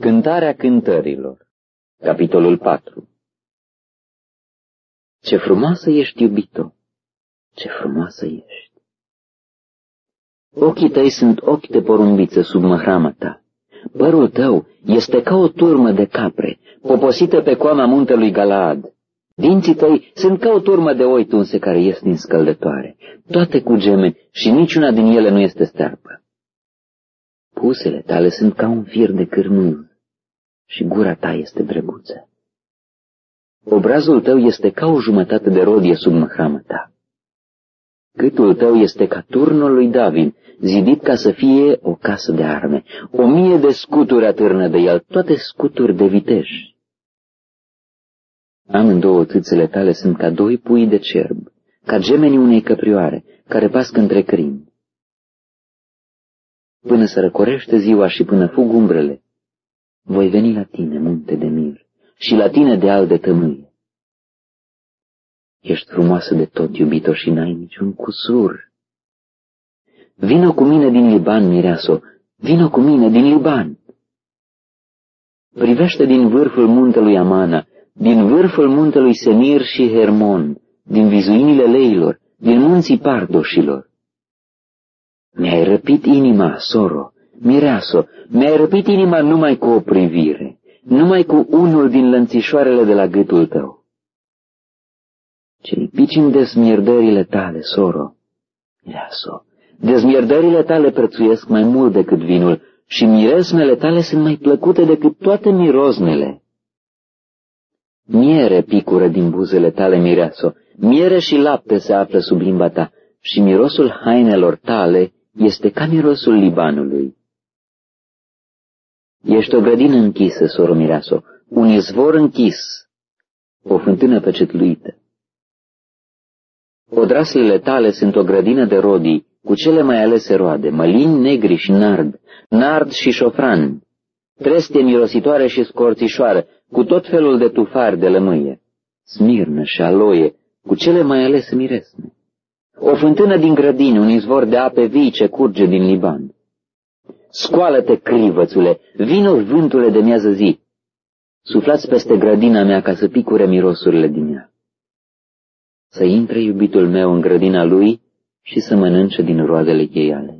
Cântarea cântărilor Capitolul 4 Ce frumoasă ești, iubito! Ce frumoasă ești! Ochii tăi sunt ochi de porumbiță sub măhrama ta. Părul tău este ca o turmă de capre, poposită pe coama muntelui Galaad. Dinții tăi sunt ca o turmă de oi tunse care ies din scăldătoare, toate cu geme și niciuna din ele nu este stearpă. Pusele tale sunt ca un fir de cârmâz și gura ta este drăguță. Obrazul tău este ca o jumătate de rodie sub măhramă ta. Gâtul tău este ca turnul lui David, zidit ca să fie o casă de arme. O mie de scuturi atârnă de el, toate scuturi de viteși. Amândouă țâțele tale sunt ca doi pui de cerb, ca gemenii unei căprioare, care pască între crini. Până să răcorește ziua și până fug umbrele, voi veni la tine, munte de mir, și la tine de al de tămâie. Ești frumoasă de tot, iubito, și n-ai niciun cusur. Vino cu mine din Liban, mireaso, vino cu mine din Liban. Privește din vârful muntelui Amana, din vârful muntelui Senir și Hermon, din vizuinile leilor, din munții pardoșilor. Mi-ai răpit inima, soro, mireaso, mi-ai răpit inima numai cu o privire, numai cu unul din lănțișoarele de la gâtul tău. Ce picim dezmierdările tale, soro, mireaso, dezmierdările tale prețuiesc mai mult decât vinul și miresmele tale sunt mai plăcute decât toate miroznele. Miere picură din buzele tale, mireaso, miere și lapte se află sub limba ta și mirosul hainelor tale este ca mirosul Libanului. Ești o grădină închisă, soro mireaso, un izvor închis, o fântână pecetluită. Odraslele tale sunt o grădină de rodii, cu cele mai alese roade, mălini negri și nard, nard și șofran, trestie mirositoare și scorțișoară, cu tot felul de tufari de lămâie, smirnă și aloie, cu cele mai alese miresme. O fântână din grădini, un izvor de ape vii ce curge din Liban. Scoală-te, crivățule, vino vântule de miază zi. Suflați peste grădina mea ca să picure mirosurile din ea. Să intre iubitul meu în grădina lui și să mănânce din roadele cheiale.